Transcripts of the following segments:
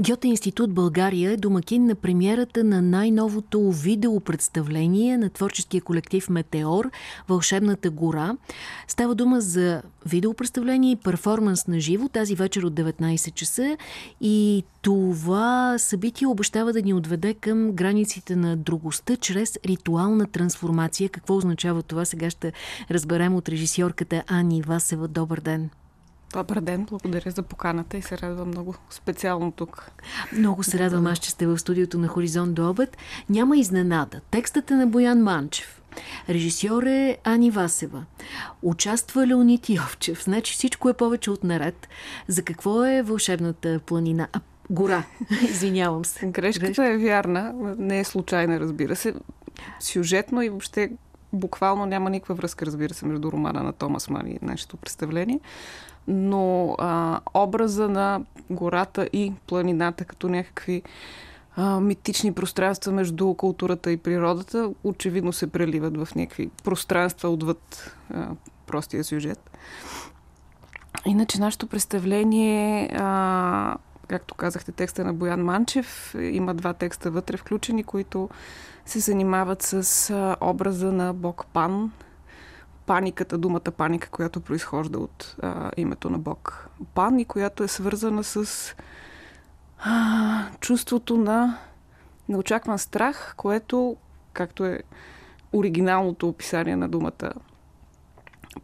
Гьоте институт България е домакин на премиерата на най-новото видеопредставление на творческия колектив Метеор Вълшебната гора. Става дума за видеопредставление и перформанс на живо тази вечер от 19 часа и това събитие обещава да ни отведе към границите на другостта чрез ритуална трансформация. Какво означава това? Сега ще разберем от режисьорката Ани Васева. Добър ден! Добър ден, благодаря за поканата и се радвам много специално тук. Много се радвам аз, че сте в студиото на Хоризонт до обед. Няма изненада. Текстът е на Боян Манчев. Режисьор е Ани Васева. Участва Леонид Йовчев. Значи всичко е повече от наред. За какво е вълшебната планина? А, гора. Извинявам се. Грешката е вярна. Не е случайна, разбира се. Сюжетно и въобще буквално няма никаква връзка, разбира се, между романа на Томас Ман и нашето представление но а, образа на гората и планината като някакви а, митични пространства между културата и природата очевидно се преливат в някакви пространства отвъд а, простия сюжет. Иначе нашето представление, а, както казахте, текста на Боян Манчев, има два текста вътре включени, които се занимават с а, образа на Бог Пан, паниката, думата паника, която произхожда от а, името на Бог. Пан и която е свързана с а, чувството на неочакван страх, което, както е оригиналното описание на думата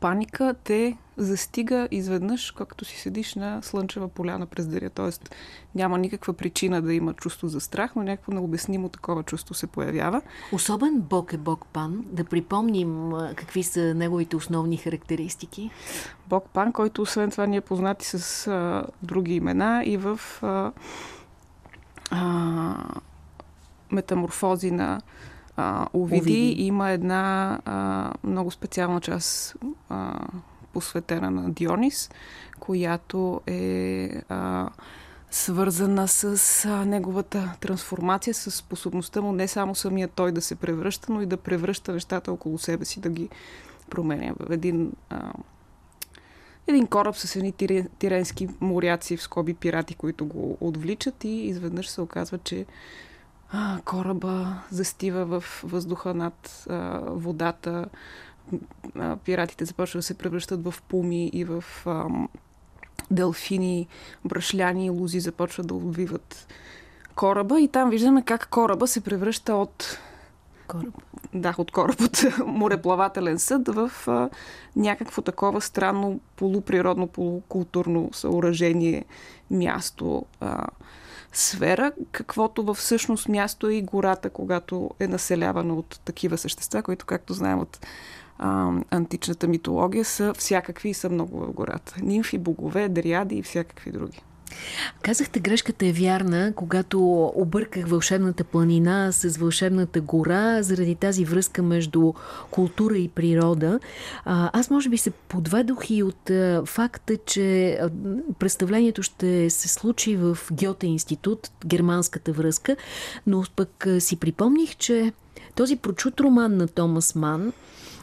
паника, те застига изведнъж, както си седиш на слънчева поляна през деня. Тоест няма никаква причина да има чувство за страх, но някакво необяснимо такова чувство се появява. Особен Бог е Бог Пан. Да припомним какви са неговите основни характеристики. Бог Пан, който освен това ни е познати с а, други имена и в а, а, метаморфози на а, Овиди, Овиди има една а, много специална част а, посветена на Дионис, която е а, свързана с а, неговата трансформация, с способността му не само самия той да се превръща, но и да превръща нещата около себе си, да ги променя. В един, а, един кораб с едни тиренски моряци в скоби пирати, които го отвличат и изведнъж се оказва, че а, кораба застива в въздуха над а, водата, а, пиратите започват да се превръщат в пуми и в а, делфини, брашляни и лузи започват да обвиват кораба и там виждаме как кораба се превръща от кораб. Да, от кораб, от мореплавателен съд в а, някакво такова странно полуприродно, полукултурно съоръжение, място, а, сфера, каквото всъщност място е и гората, когато е населявана от такива същества, които, както знаем от а, античната митология, са всякакви и са много в гората. Нимфи, богове, дриади и всякакви други. Казахте, грешката е вярна, когато обърках вълшебната планина с вълшебната гора, заради тази връзка между култура и природа. Аз може би се подведох и от факта, че представлението ще се случи в Гьоте институт, германската връзка, но пък си припомних, че този прочут роман на Томас Ман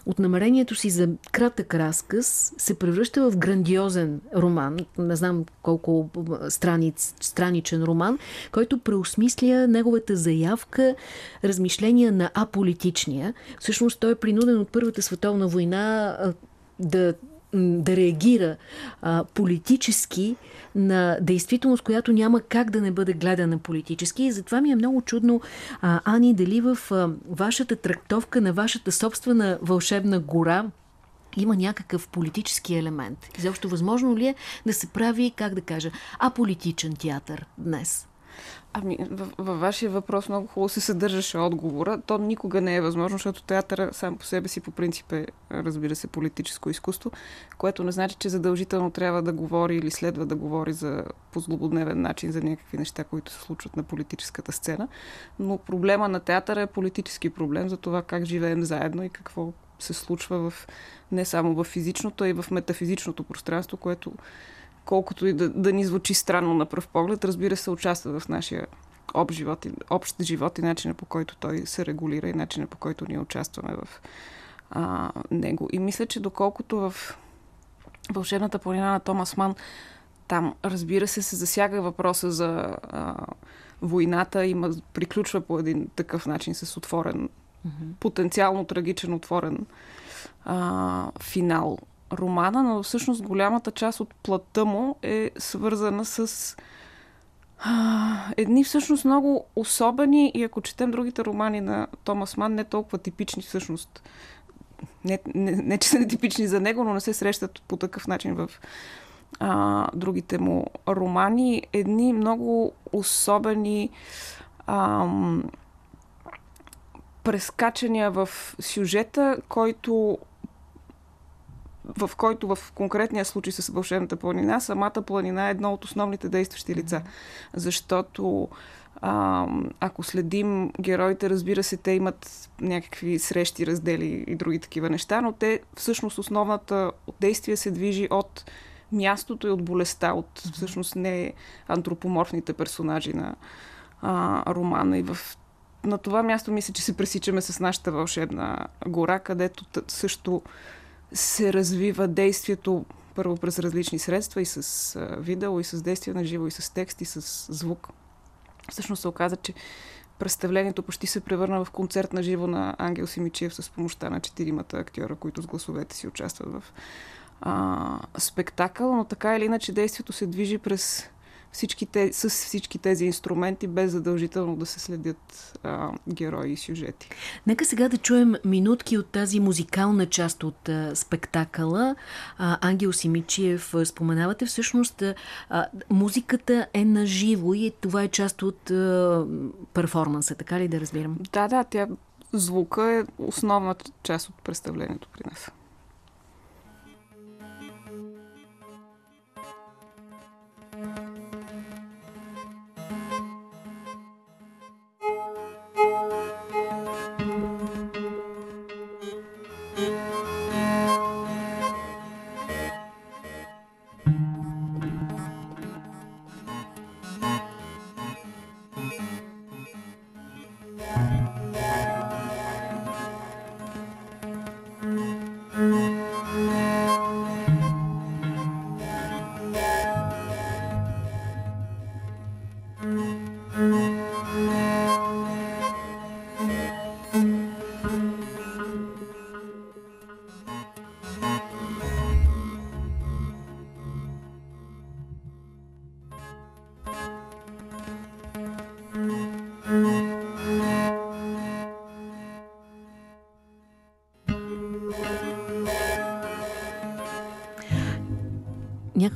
от намерението си за кратък разказ се превръща в грандиозен роман, не знам колко страниц, страничен роман, който преосмисля неговата заявка, размишления на аполитичния. Всъщност той е принуден от Първата световна война да да реагира а, политически на действителност, която няма как да не бъде гледана политически. И затова ми е много чудно, а, Ани, дали в а, вашата трактовка на вашата собствена вълшебна гора има някакъв политически елемент. Изобщо възможно ли е да се прави, как да кажа, аполитичен театър днес? Ами, във вашия въпрос много хубаво се съдържаше отговора. То никога не е възможно, защото театъра сам по себе си по принцип е, разбира се, политическо изкуство, което не значи, че задължително трябва да говори или следва да говори за по злободневен начин за някакви неща, които се случват на политическата сцена. Но проблема на театъра е политически проблем за това как живеем заедно и какво се случва в, не само в физичното, а и в метафизичното пространство, което колкото и да, да ни звучи странно на пръв поглед, разбира се, участва в нашия общ живот, и, общ живот и начина по който той се регулира и начина по който ние участваме в а, него. И мисля, че доколкото в Вълшебната планина на Томас Ман там, разбира се, се засяга въпроса за а, войната. Има, приключва по един такъв начин с отворен, mm-hmm. потенциално трагичен отворен а, финал романа, но всъщност голямата част от плътта му е свързана с едни всъщност много особени и ако четем другите романи на Томас Ман, не толкова типични всъщност. Не, не, не че са нетипични за него, но не се срещат по такъв начин в а, другите му романи. Едни много особени ам, прескачания в сюжета, който в който в конкретния случай с вълшебната планина, самата планина е едно от основните действащи лица. Защото а, ако следим героите, разбира се, те имат някакви срещи, раздели и други такива неща, но те всъщност основната действие се движи от мястото и от болестта, от всъщност не антропоморфните персонажи на а, романа. И в на това място мисля, че се пресичаме с нашата вълшебна гора, където също се развива действието първо през различни средства и с видео, и с действие на живо, и с текст, и с звук. Всъщност се оказа, че представлението почти се превърна в концерт на живо на Ангел Симичиев с помощта на четиримата актьора, които с гласовете си участват в а, спектакъл, но така или иначе действието се движи през всички те, с всички тези инструменти, без задължително да се следят а, герои и сюжети. Нека сега да чуем минутки от тази музикална част от а, спектакъла. А, Ангел Симичиев споменавате. Всъщност а, музиката е на живо и това е част от а, перформанса, така ли да разбирам? Да, да, тя звука е основна част от представлението при нас.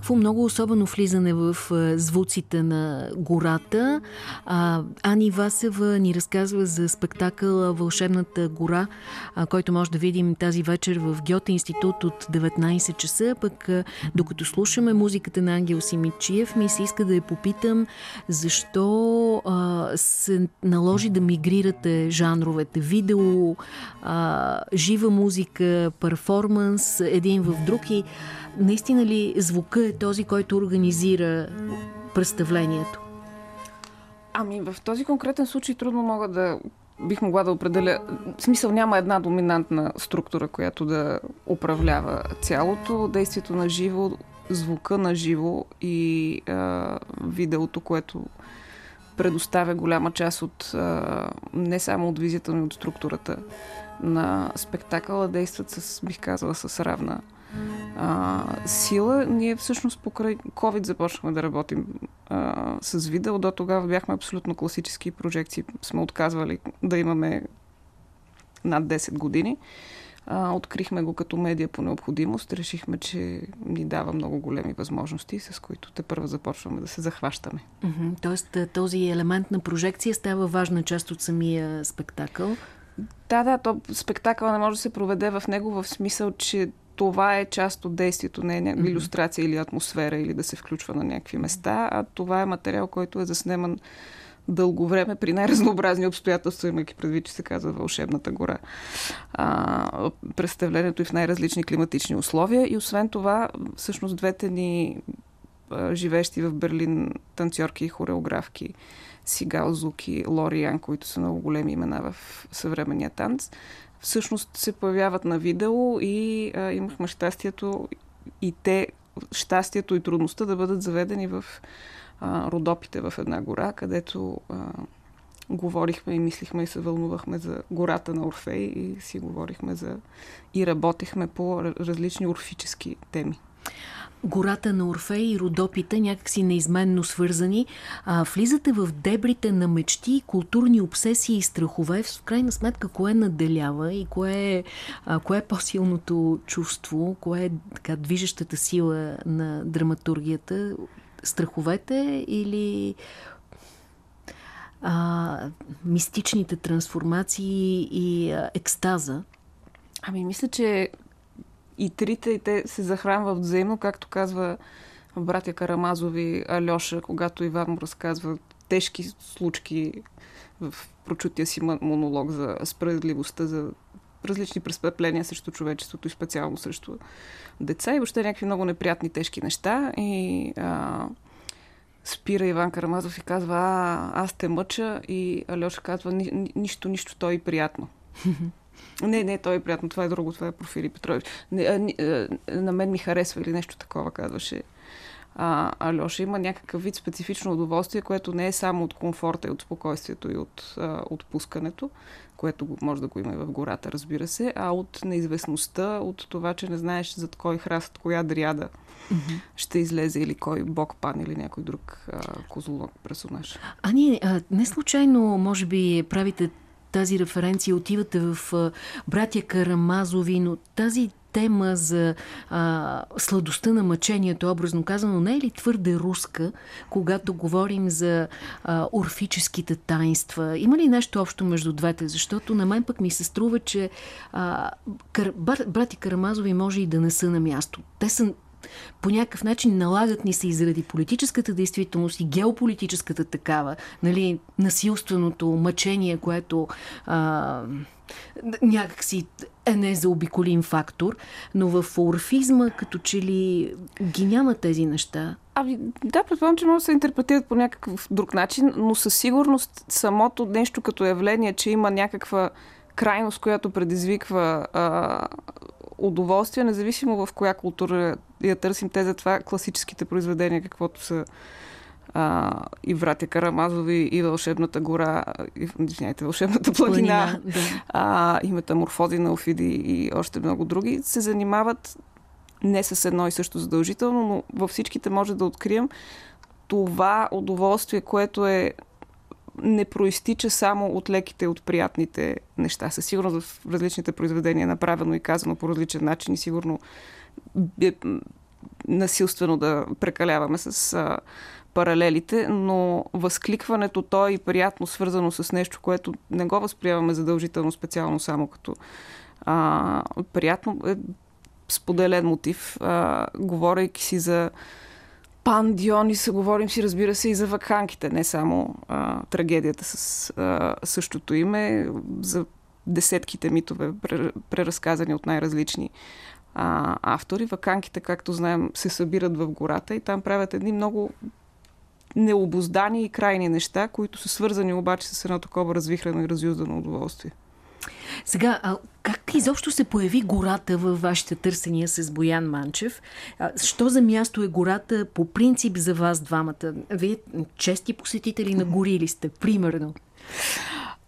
Някакво много особено влизане в звуците на гората. А, Ани Васева ни разказва за спектакъл Вълшебната гора, а, който може да видим тази вечер в Гьоте институт от 19 часа. Пък докато слушаме музиката на Ангел Симичиев, ми се иска да я попитам защо а, се наложи да мигрирате жанровете. Видео, а, жива музика, перформанс, един в друг и наистина ли звука е този, който организира представлението? Ами в този конкретен случай трудно мога да бих могла да определя. В смисъл няма една доминантна структура, която да управлява цялото. Действието на живо, звука на живо и а, видеото, което предоставя голяма част от а, не само от визията, но и от структурата на спектакъла, действат с, бих казала, с равна а, сила. Ние всъщност покрай COVID започнахме да работим а, с видео. До тогава бяхме абсолютно класически прожекции. Сме отказвали да имаме над 10 години. А, открихме го като медия по необходимост. Решихме, че ни дава много големи възможности, с които те първо започваме да се захващаме. Mm-hmm. Тоест този елемент на прожекция става важна част от самия спектакъл. Да, да, то спектакъл не може да се проведе в него в смисъл, че това е част от действието, не е някаква иллюстрация или атмосфера, или да се включва на някакви места, а това е материал, който е заснеман дълго време при най-разнообразни обстоятелства, имайки предвид, че се казва Вълшебната гора. А, представлението и в най-различни климатични условия. И освен това, всъщност двете ни а, живещи в Берлин танцорки и хореографки, Сигал Зуки, Лори Ян, които са много големи имена в съвременния танц, всъщност се появяват на видео и а, имахме щастието и те щастието и трудността да бъдат заведени в а, Родопите в една гора, където а, говорихме и мислихме и се вълнувахме за гората на Орфей и си говорихме за и работихме по различни орфически теми гората на Орфей и Родопите някакси неизменно свързани. А, влизате в дебрите на мечти, културни обсесии и страхове. В крайна сметка, кое наделява и кое а, кое е по-силното чувство, кое е така, движещата сила на драматургията? Страховете или а, мистичните трансформации и а, екстаза? Ами, мисля, че и трите и те се захранват взаимно, както казва братя Карамазови Алеша, когато Иван му разказва тежки случки в прочутия си монолог за справедливостта, за различни престъпления срещу човечеството и специално срещу деца и въобще някакви много неприятни, тежки неща. И а, спира Иван Карамазов и казва, а, аз те мъча и Алеша казва, ни, нищо, нищо, то е приятно. Не, не, той е приятно. Това е друго. Това е Профили Петрович. Не, а, а, на мен ми харесва или нещо такова, казваше а, Алеша. Има някакъв вид специфично удоволствие, което не е само от комфорта и от спокойствието и от а, отпускането, което може да го има и в гората, разбира се, а от неизвестността, от това, че не знаеш зад кой храст, коя дряда mm-hmm. ще излезе или кой бог пан или някой друг а, козлонок персонаж. А ние а, не случайно, може би, правите тази референция, отивате в братя Карамазови, но тази тема за а, сладостта на мъчението, образно казано, не е ли твърде руска, когато говорим за а, орфическите таинства? Има ли нещо общо между двете? Защото на мен пък ми се струва, че а, кар, брати Карамазови може и да не са на място. Те са по някакъв начин налагат ни се и заради политическата действителност и геополитическата такава, нали, насилственото мъчение, което а, някакси е незаобиколим фактор, но в орфизма като че ли ги няма тези неща. Ами, да, предполагам, че може да се интерпретират по някакъв друг начин, но със сигурност самото нещо като явление, че има някаква крайност, която предизвиква а, удоволствие, независимо в коя култура я търсим. Те затова класическите произведения, каквото са а, и Вратя Карамазови, и Вълшебната гора, и, извиняйте, Вълшебната планина, планина да. а, и Метаморфози на Офиди и още много други, се занимават не с едно и също задължително, но във всичките може да открием това удоволствие, което е не проистича само от леките, от приятните неща. Със сигурност в различните произведения, направено и казано по различен начин и сигурно е насилствено да прекаляваме с а, паралелите, но възкликването то е и приятно свързано с нещо, което не го възприемаме задължително специално само като а, приятно е споделен мотив, а, говорейки си за Пан Дионис, говорим си, разбира се, и за вакханките, не само а, трагедията с а, същото име, за десетките митове, преразказани от най-различни а, автори. Ваканките, както знаем, се събират в гората и там правят едни много необоздани и крайни неща, които са свързани обаче с едно такова развихрено и разюздано удоволствие. Сега, а как изобщо се появи гората във вашите търсения с Боян Манчев? А, що за място е гората по принцип за вас двамата? Вие чести посетители на гори ли сте, примерно?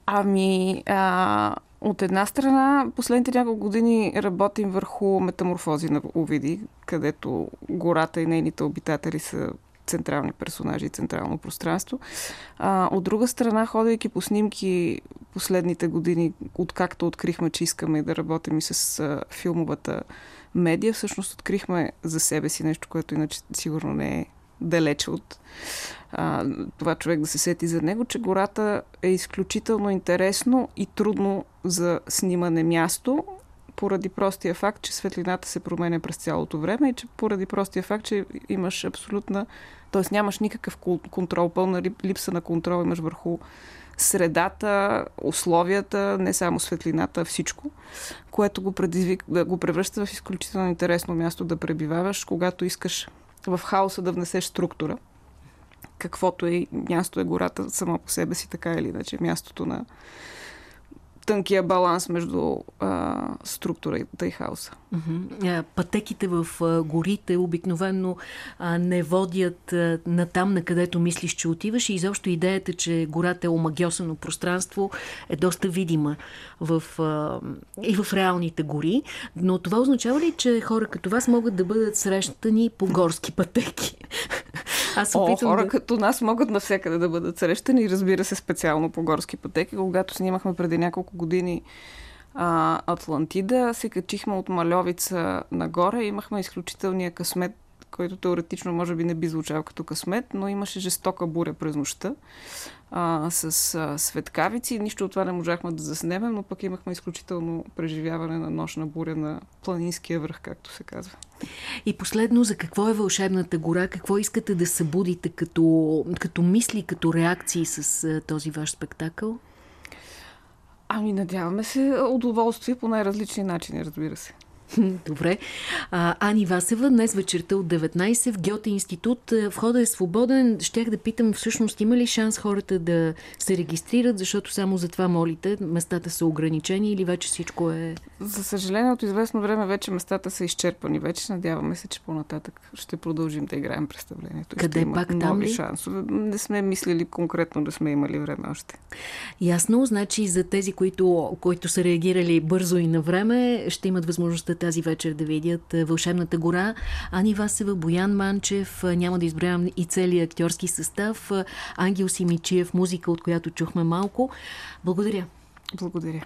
Ами, а, от една страна, последните няколко години работим върху метаморфози на Овиди, където гората и нейните обитатели са централни персонажи и централно пространство. А, от друга страна, ходейки по снимки последните години, откакто открихме, че искаме да работим и с а, филмовата медия, всъщност открихме за себе си нещо, което иначе сигурно не е далече от а, това човек да се сети за него, че гората е изключително интересно и трудно за снимане място, поради простия факт, че светлината се променя през цялото време и че поради простия факт, че имаш абсолютна, т.е. нямаш никакъв контрол, пълна липса на контрол имаш върху средата, условията, не само светлината, всичко, което го, предизвик, го превръща в изключително интересно място да пребиваваш, когато искаш в хаоса да внесеш структура. Каквото е място е гората само по себе си, така или иначе. Мястото на тънкия баланс между а, структурата и хаоса. Пътеките в горите обикновено а, не водят на там, на където мислиш, че отиваш и изобщо идеята, че гората е омагиосано пространство е доста видима в, и в реалните гори. Но това означава ли, че хора като вас могат да бъдат срещани по горски пътеки? Аз О, хора да... като нас могат навсякъде да бъдат срещани, разбира се, специално по горски пътеки. Когато снимахме преди няколко години а, Атлантида, се качихме от Малевица нагоре. Имахме изключителния късмет, който теоретично може би не би звучал като късмет, но имаше жестока буря през нощта а, с а, светкавици. Нищо от това не можахме да заснемем, но пък имахме изключително преживяване на нощна буря на планинския връх, както се казва. И последно, за какво е Вълшебната гора? Какво искате да събудите като, като мисли, като реакции с а, този ваш спектакъл? Ами, надяваме се удоволствие по най-различни начини, разбира се. Добре. А, Ани Васева, днес вечерта от 19 в Гьоте институт. Входа е свободен. Щях да питам, всъщност има ли шанс хората да се регистрират, защото само за това молите? Местата са ограничени или вече всичко е... За съжаление, от известно време вече местата са изчерпани. Вече надяваме се, че по-нататък ще продължим да играем представлението. Къде ще пак там ли? шансове. Не сме мислили конкретно, да сме имали време още. Ясно. Значи за тези, които, които са реагирали бързо и на време, ще имат възможността тази вечер да видят е, Вълшебната гора. Ани Васева, Боян Манчев, е, няма да изброявам и целият актьорски състав, е, Ангел Симичиев, музика, от която чухме малко. Благодаря. Благодаря.